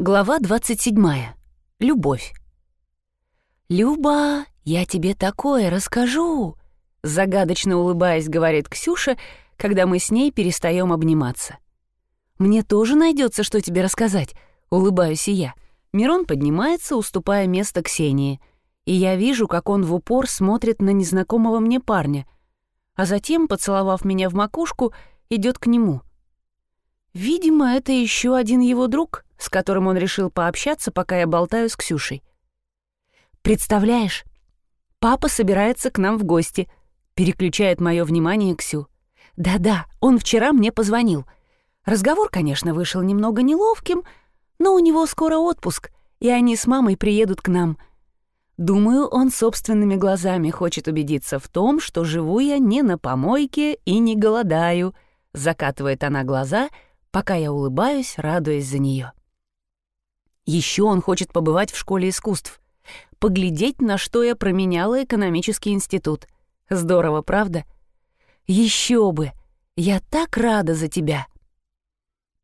Глава 27. Любовь. «Люба, я тебе такое расскажу!» Загадочно улыбаясь, говорит Ксюша, когда мы с ней перестаем обниматься. «Мне тоже найдется, что тебе рассказать», — улыбаюсь и я. Мирон поднимается, уступая место Ксении, и я вижу, как он в упор смотрит на незнакомого мне парня, а затем, поцеловав меня в макушку, идет к нему. Видимо, это еще один его друг — с которым он решил пообщаться, пока я болтаю с Ксюшей. «Представляешь, папа собирается к нам в гости», — переключает мое внимание Ксю. «Да-да, он вчера мне позвонил. Разговор, конечно, вышел немного неловким, но у него скоро отпуск, и они с мамой приедут к нам. Думаю, он собственными глазами хочет убедиться в том, что живу я не на помойке и не голодаю», — закатывает она глаза, пока я улыбаюсь, радуясь за нее. Еще он хочет побывать в школе искусств. Поглядеть, на что я променяла экономический институт. Здорово, правда? Еще бы! Я так рада за тебя.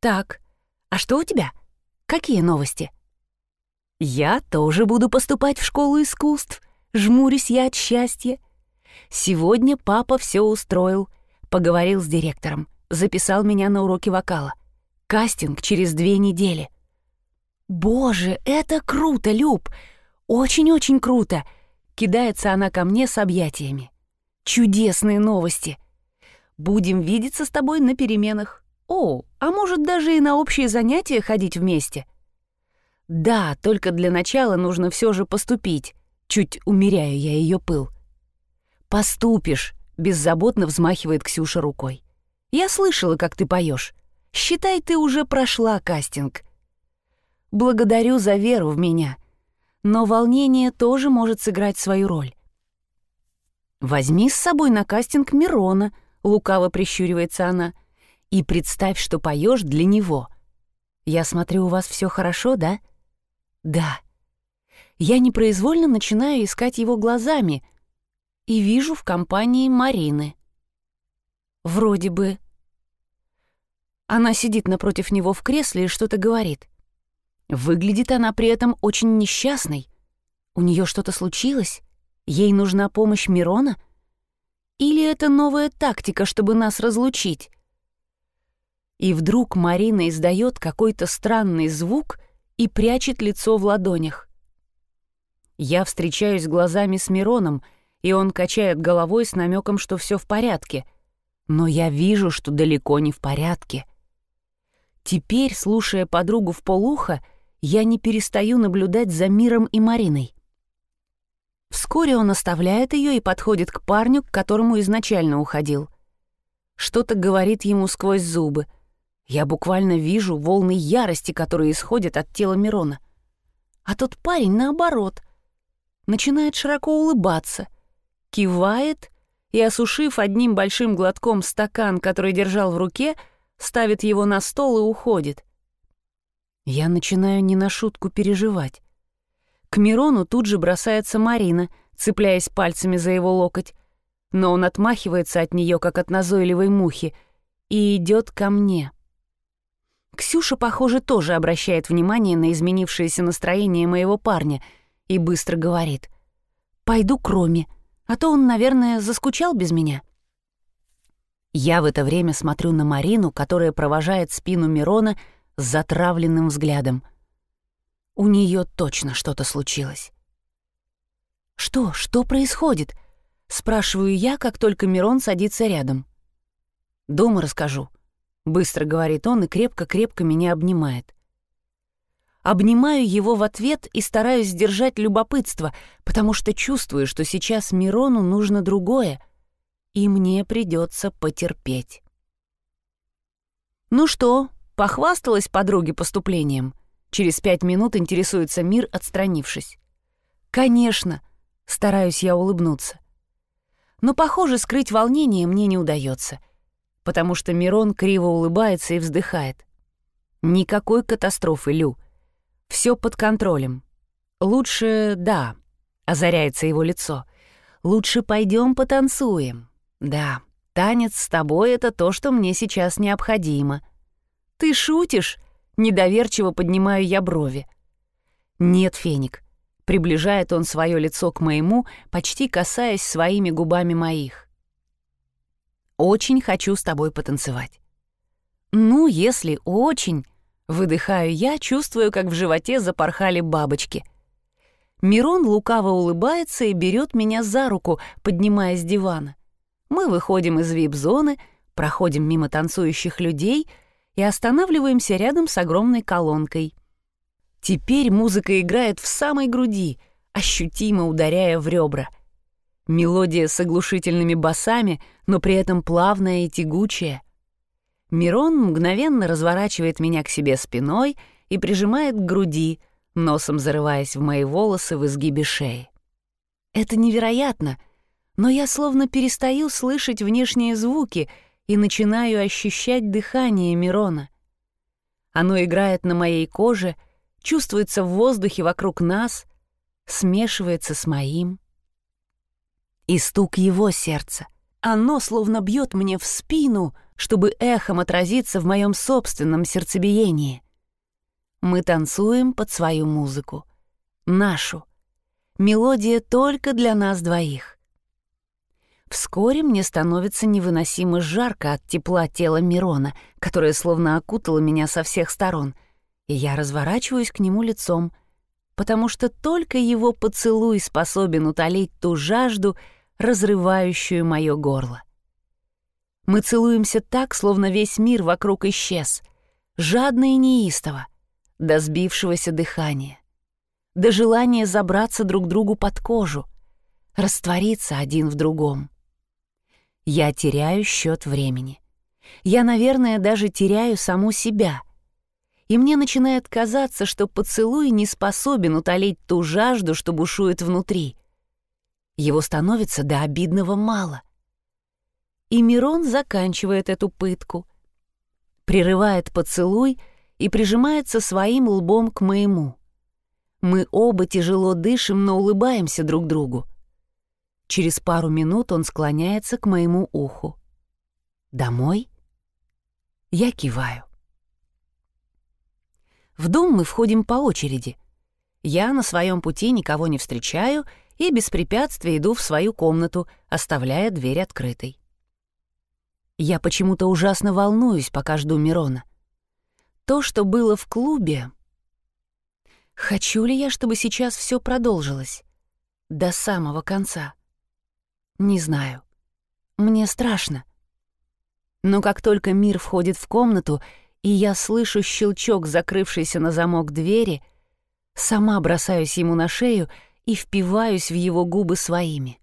Так, а что у тебя? Какие новости? Я тоже буду поступать в школу искусств. Жмурюсь я от счастья. Сегодня папа все устроил. Поговорил с директором. Записал меня на уроки вокала. Кастинг через две недели. «Боже, это круто, Люб! Очень-очень круто!» Кидается она ко мне с объятиями. «Чудесные новости! Будем видеться с тобой на переменах. О, а может, даже и на общие занятия ходить вместе?» «Да, только для начала нужно все же поступить», чуть умеряю я ее пыл. «Поступишь», — беззаботно взмахивает Ксюша рукой. «Я слышала, как ты поешь. Считай, ты уже прошла кастинг. Благодарю за веру в меня. Но волнение тоже может сыграть свою роль. «Возьми с собой на кастинг Мирона», — лукаво прищуривается она, «и представь, что поешь для него. Я смотрю, у вас все хорошо, да?» «Да». Я непроизвольно начинаю искать его глазами и вижу в компании Марины. Вроде бы... Она сидит напротив него в кресле и что-то говорит. Выглядит она при этом очень несчастной. У нее что-то случилось? Ей нужна помощь Мирона? Или это новая тактика, чтобы нас разлучить? И вдруг Марина издает какой-то странный звук и прячет лицо в ладонях. Я встречаюсь глазами с Мироном, и он качает головой с намеком, что все в порядке. Но я вижу, что далеко не в порядке. Теперь, слушая подругу в полухо, я не перестаю наблюдать за Миром и Мариной. Вскоре он оставляет ее и подходит к парню, к которому изначально уходил. Что-то говорит ему сквозь зубы. Я буквально вижу волны ярости, которые исходят от тела Мирона. А тот парень, наоборот, начинает широко улыбаться, кивает и, осушив одним большим глотком стакан, который держал в руке, ставит его на стол и уходит — я начинаю не на шутку переживать. К Мирону тут же бросается Марина, цепляясь пальцами за его локоть, но он отмахивается от нее, как от назойливой мухи, и идет ко мне. Ксюша, похоже, тоже обращает внимание на изменившееся настроение моего парня и быстро говорит. «Пойду к Роме, а то он, наверное, заскучал без меня». Я в это время смотрю на Марину, которая провожает спину Мирона с затравленным взглядом. У нее точно что-то случилось. «Что? Что происходит?» — спрашиваю я, как только Мирон садится рядом. «Дома расскажу», — быстро говорит он и крепко-крепко меня обнимает. Обнимаю его в ответ и стараюсь сдержать любопытство, потому что чувствую, что сейчас Мирону нужно другое, и мне придется потерпеть. «Ну что, Похвасталась подруге поступлением. Через пять минут интересуется мир, отстранившись. «Конечно!» — стараюсь я улыбнуться. Но, похоже, скрыть волнение мне не удается, потому что Мирон криво улыбается и вздыхает. «Никакой катастрофы, Лю. Все под контролем. Лучше, да», — озаряется его лицо. «Лучше пойдем потанцуем. Да, танец с тобой — это то, что мне сейчас необходимо». «Ты шутишь?» Недоверчиво поднимаю я брови. «Нет, Феник», — приближает он свое лицо к моему, почти касаясь своими губами моих. «Очень хочу с тобой потанцевать». «Ну, если очень...» — выдыхаю я, чувствую, как в животе запорхали бабочки. Мирон лукаво улыбается и берет меня за руку, поднимая с дивана. Мы выходим из вип-зоны, проходим мимо танцующих людей и останавливаемся рядом с огромной колонкой. Теперь музыка играет в самой груди, ощутимо ударяя в ребра. Мелодия с оглушительными басами, но при этом плавная и тягучая. Мирон мгновенно разворачивает меня к себе спиной и прижимает к груди, носом зарываясь в мои волосы в изгибе шеи. Это невероятно, но я словно перестаю слышать внешние звуки и начинаю ощущать дыхание Мирона. Оно играет на моей коже, чувствуется в воздухе вокруг нас, смешивается с моим. И стук его сердца. Оно словно бьет мне в спину, чтобы эхом отразиться в моем собственном сердцебиении. Мы танцуем под свою музыку. Нашу. Мелодия только для нас двоих. Вскоре мне становится невыносимо жарко от тепла тела Мирона, которое словно окутало меня со всех сторон, и я разворачиваюсь к нему лицом, потому что только его поцелуй способен утолить ту жажду, разрывающую мое горло. Мы целуемся так, словно весь мир вокруг исчез, жадно и неистово, до сбившегося дыхания, до желания забраться друг другу под кожу, раствориться один в другом. Я теряю счет времени. Я, наверное, даже теряю саму себя. И мне начинает казаться, что поцелуй не способен утолить ту жажду, что бушует внутри — его становится до обидного мало. И Мирон заканчивает эту пытку, прерывает поцелуй и прижимается своим лбом к моему. Мы оба тяжело дышим, но улыбаемся друг другу. Через пару минут он склоняется к моему уху. «Домой?» Я киваю. В дом мы входим по очереди. Я на своем пути никого не встречаю — и без препятствий иду в свою комнату, оставляя дверь открытой. Я почему-то ужасно волнуюсь, пока жду Мирона. То, что было в клубе... Хочу ли я, чтобы сейчас все продолжилось? До самого конца? Не знаю. Мне страшно. Но как только мир входит в комнату, и я слышу щелчок закрывшейся на замок двери, сама бросаюсь ему на шею и впиваюсь в его губы своими.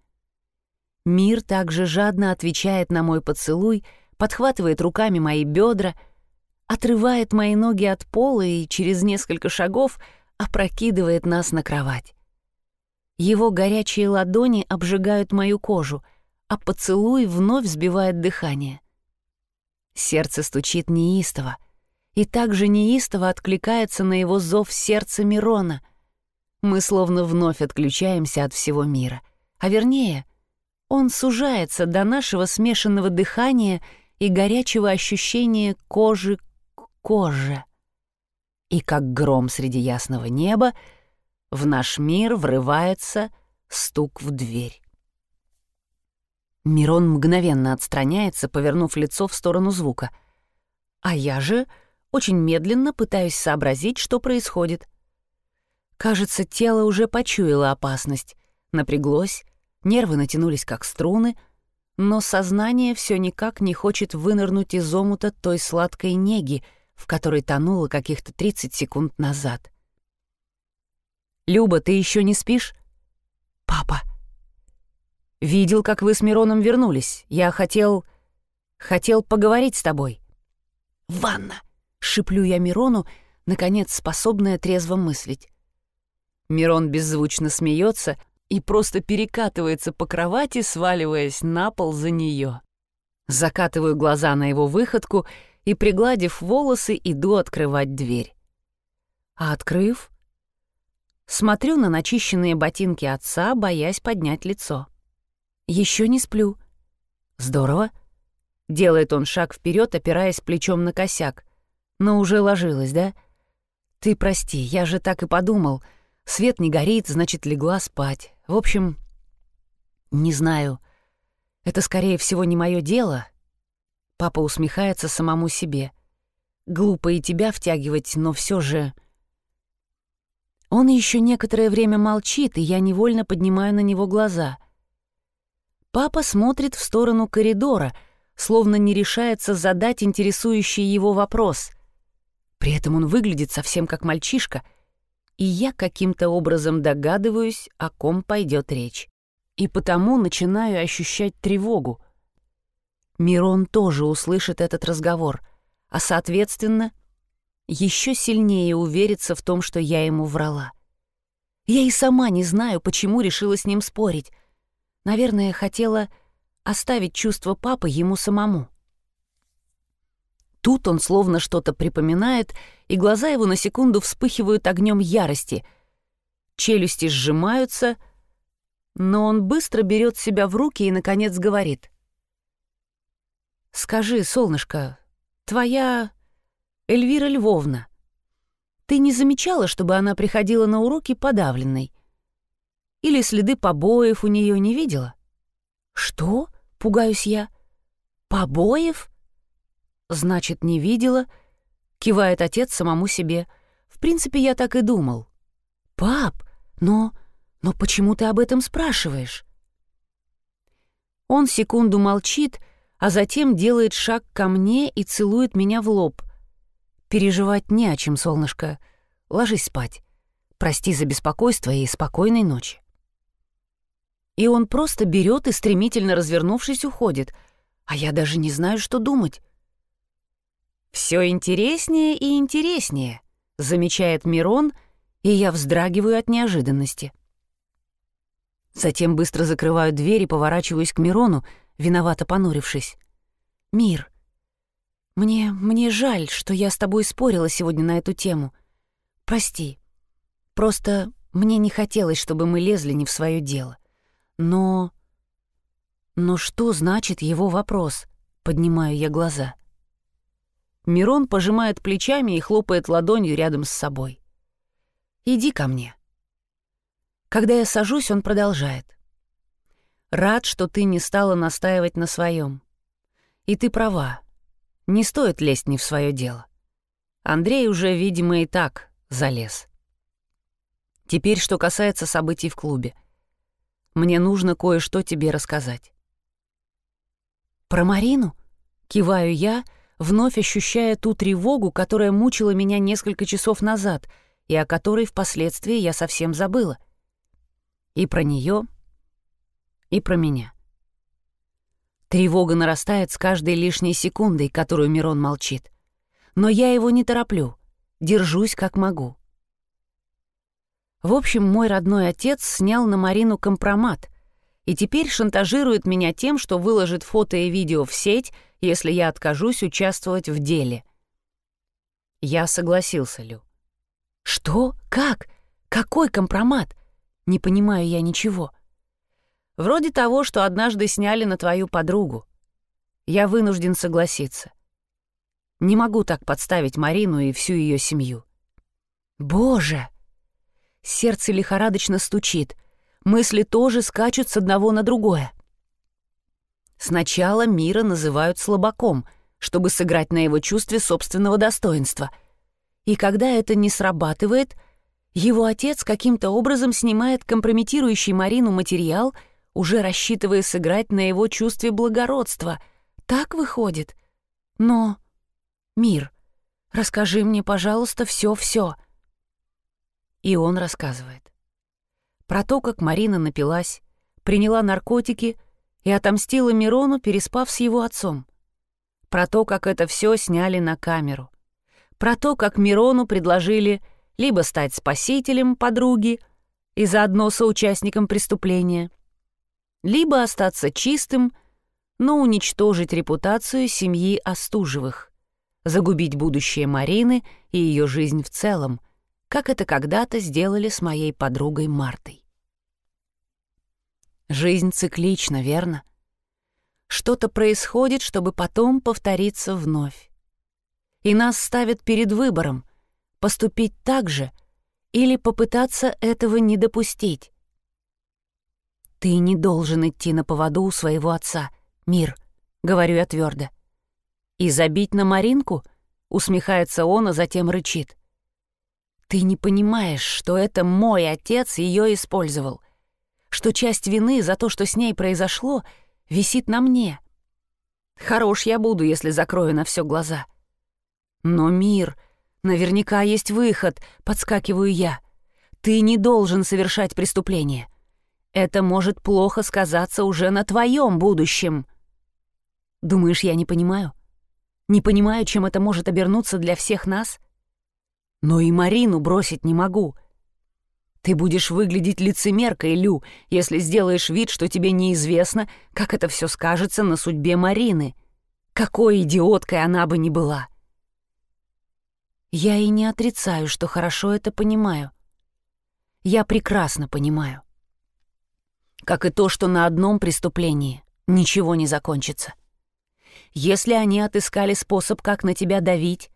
Мир также жадно отвечает на мой поцелуй, подхватывает руками мои бедра, отрывает мои ноги от пола и через несколько шагов опрокидывает нас на кровать. Его горячие ладони обжигают мою кожу, а поцелуй вновь сбивает дыхание. Сердце стучит неистово, и также неистово откликается на его зов сердца Мирона — мы словно вновь отключаемся от всего мира. А вернее, он сужается до нашего смешанного дыхания и горячего ощущения кожи к коже. И как гром среди ясного неба в наш мир врывается стук в дверь. Мирон мгновенно отстраняется, повернув лицо в сторону звука. А я же очень медленно пытаюсь сообразить, что происходит. Кажется, тело уже почуяло опасность, напряглось, нервы натянулись как струны, но сознание все никак не хочет вынырнуть из омута той сладкой неги, в которой тонуло каких-то 30 секунд назад. «Люба, ты еще не спишь?» «Папа!» «Видел, как вы с Мироном вернулись. Я хотел... хотел поговорить с тобой». «Ванна!» — шиплю я Мирону, наконец способная трезво мыслить. Мирон беззвучно смеется и просто перекатывается по кровати, сваливаясь на пол за нее. Закатываю глаза на его выходку и, пригладив волосы, иду открывать дверь. А открыв, смотрю на начищенные ботинки отца, боясь поднять лицо. Еще не сплю. Здорово. Делает он шаг вперед, опираясь плечом на косяк. Но уже ложилась, да? Ты прости, я же так и подумал. Свет не горит, значит, легла спать. В общем, не знаю. Это, скорее всего, не мое дело. Папа усмехается самому себе. Глупо и тебя втягивать, но все же... Он еще некоторое время молчит, и я невольно поднимаю на него глаза. Папа смотрит в сторону коридора, словно не решается задать интересующий его вопрос. При этом он выглядит совсем как мальчишка, и я каким-то образом догадываюсь, о ком пойдет речь. И потому начинаю ощущать тревогу. Мирон тоже услышит этот разговор, а, соответственно, еще сильнее увериться в том, что я ему врала. Я и сама не знаю, почему решила с ним спорить. Наверное, хотела оставить чувство папы ему самому. Тут он словно что-то припоминает, и глаза его на секунду вспыхивают огнем ярости. Челюсти сжимаются, но он быстро берет себя в руки и, наконец, говорит. «Скажи, солнышко, твоя Эльвира Львовна, ты не замечала, чтобы она приходила на уроки подавленной? Или следы побоев у нее не видела? Что? Пугаюсь я. Побоев? Значит, не видела? Кивает отец самому себе. В принципе, я так и думал. Пап, но... Но почему ты об этом спрашиваешь? Он секунду молчит, а затем делает шаг ко мне и целует меня в лоб. Переживать не о чем, солнышко. Ложись спать. Прости за беспокойство и спокойной ночи. И он просто берет и, стремительно развернувшись, уходит, а я даже не знаю, что думать. Все интереснее и интереснее», — замечает Мирон, и я вздрагиваю от неожиданности. Затем быстро закрываю дверь и поворачиваюсь к Мирону, виновато понурившись. «Мир, мне... мне жаль, что я с тобой спорила сегодня на эту тему. Прости. Просто мне не хотелось, чтобы мы лезли не в свое дело. Но... Но что значит его вопрос? Поднимаю я глаза. Мирон пожимает плечами и хлопает ладонью рядом с собой. «Иди ко мне». Когда я сажусь, он продолжает. «Рад, что ты не стала настаивать на своем. И ты права. Не стоит лезть не в свое дело. Андрей уже, видимо, и так залез. Теперь, что касается событий в клубе. Мне нужно кое-что тебе рассказать. Про Марину? Киваю я, вновь ощущая ту тревогу, которая мучила меня несколько часов назад и о которой впоследствии я совсем забыла. И про нее, и про меня. Тревога нарастает с каждой лишней секундой, которую Мирон молчит. Но я его не тороплю, держусь как могу. В общем, мой родной отец снял на Марину компромат и теперь шантажирует меня тем, что выложит фото и видео в сеть, если я откажусь участвовать в деле. Я согласился, Лю. «Что? Как? Какой компромат? Не понимаю я ничего». Вроде того, что однажды сняли на твою подругу. Я вынужден согласиться. Не могу так подставить Марину и всю ее семью. Боже! Сердце лихорадочно стучит. Мысли тоже скачут с одного на другое. Сначала Мира называют слабаком, чтобы сыграть на его чувстве собственного достоинства. И когда это не срабатывает, его отец каким-то образом снимает компрометирующий Марину материал — уже рассчитывая сыграть на его чувстве благородства. Так выходит. Но... Мир, расскажи мне, пожалуйста, все-все. И он рассказывает. Про то, как Марина напилась, приняла наркотики и отомстила Мирону, переспав с его отцом. Про то, как это все сняли на камеру. Про то, как Мирону предложили либо стать спасителем подруги и заодно соучастником преступления — либо остаться чистым, но уничтожить репутацию семьи Остужевых, загубить будущее Марины и ее жизнь в целом, как это когда-то сделали с моей подругой Мартой. Жизнь циклична, верно? Что-то происходит, чтобы потом повториться вновь. и нас ставят перед выбором — поступить так же или попытаться этого не допустить. «Ты не должен идти на поводу у своего отца, Мир», — говорю я твердо. «И забить на Маринку?» — усмехается он, а затем рычит. «Ты не понимаешь, что это мой отец ее использовал, что часть вины за то, что с ней произошло, висит на мне. Хорош я буду, если закрою на все глаза. Но мир, наверняка есть выход, подскакиваю я. Ты не должен совершать преступление. Это может плохо сказаться уже на твоем будущем. Думаешь, я не понимаю? Не понимаю, чем это может обернуться для всех нас? Но и Марину бросить не могу. Ты будешь выглядеть лицемеркой, Лю, если сделаешь вид, что тебе неизвестно, как это все скажется на судьбе Марины. Какой идиоткой она бы ни была. Я и не отрицаю, что хорошо это понимаю. Я прекрасно понимаю как и то, что на одном преступлении ничего не закончится. Если они отыскали способ, как на тебя давить,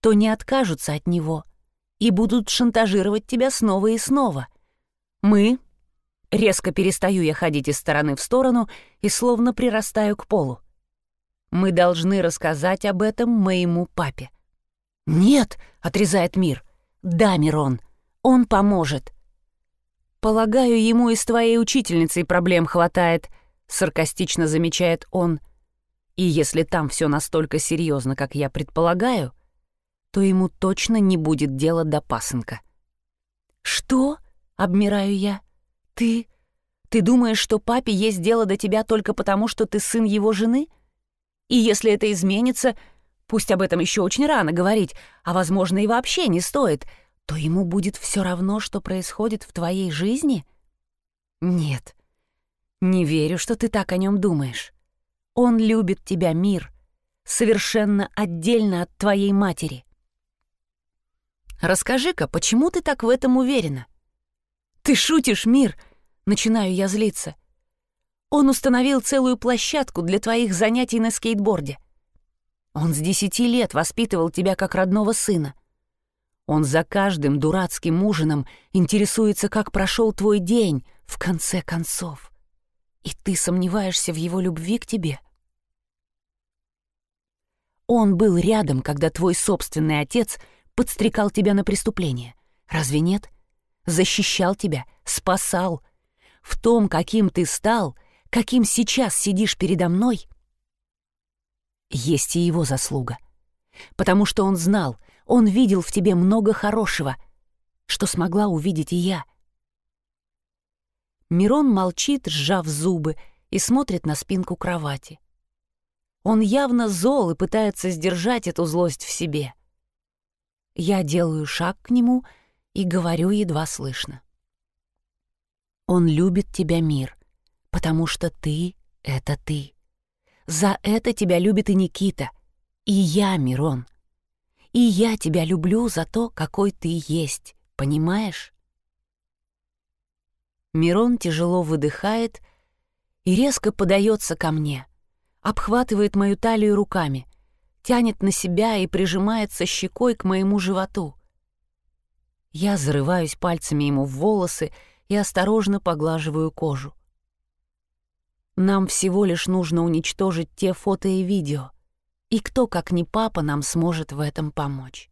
то не откажутся от него и будут шантажировать тебя снова и снова. Мы... Резко перестаю я ходить из стороны в сторону и словно прирастаю к полу. Мы должны рассказать об этом моему папе. «Нет», — отрезает мир. «Да, Мирон, он поможет». «Полагаю, ему и с твоей учительницей проблем хватает», — саркастично замечает он. «И если там все настолько серьезно, как я предполагаю, то ему точно не будет дела до пасынка». «Что?» — обмираю я. «Ты... ты думаешь, что папе есть дело до тебя только потому, что ты сын его жены? И если это изменится, пусть об этом еще очень рано говорить, а, возможно, и вообще не стоит, то ему будет все равно, что происходит в твоей жизни? Нет, не верю, что ты так о нем думаешь. Он любит тебя, мир, совершенно отдельно от твоей матери. Расскажи-ка, почему ты так в этом уверена? Ты шутишь, мир, начинаю я злиться. Он установил целую площадку для твоих занятий на скейтборде. Он с десяти лет воспитывал тебя как родного сына. Он за каждым дурацким ужином интересуется, как прошел твой день, в конце концов. И ты сомневаешься в его любви к тебе? Он был рядом, когда твой собственный отец подстрекал тебя на преступление. Разве нет? Защищал тебя, спасал. В том, каким ты стал, каким сейчас сидишь передо мной, есть и его заслуга. Потому что он знал — он видел в тебе много хорошего, что смогла увидеть и я. Мирон молчит, сжав зубы, и смотрит на спинку кровати. Он явно зол и пытается сдержать эту злость в себе. Я делаю шаг к нему и говорю едва слышно. Он любит тебя, мир, потому что ты — это ты. За это тебя любит и Никита, и я, Мирон. И я тебя люблю за то, какой ты есть, понимаешь? Мирон тяжело выдыхает и резко подается ко мне, обхватывает мою талию руками, тянет на себя и прижимается щекой к моему животу. Я зарываюсь пальцами ему в волосы и осторожно поглаживаю кожу. Нам всего лишь нужно уничтожить те фото и видео — и кто, как не папа, нам сможет в этом помочь?